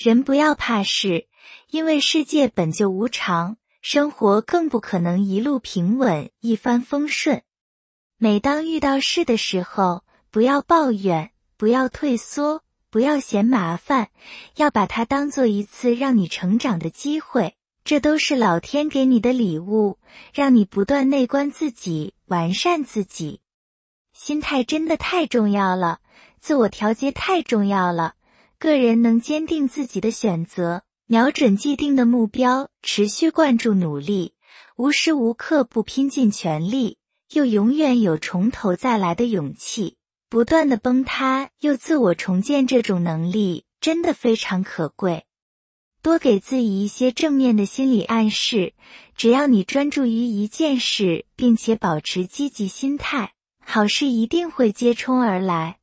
人不要怕事，因为世界本就无常，生活更不可能一路平稳、一帆风顺。每当遇到事的时候，不要抱怨，不要退缩，不要嫌麻烦，要把它当做一次让你成长的机会。这都是老天给你的礼物，让你不断内观自己，完善自己。心态真的太重要了，自我调节太重要了。个人能坚定自己的选择，瞄准既定的目标，持续灌注努力，无时无刻不拼尽全力，又永远有从头再来的勇气，不断的崩塌又自我重建，这种能力真的非常可贵。多给自己一些正面的心理暗示，只要你专注于一件事，并且保持积极心态，好事一定会接踵而来。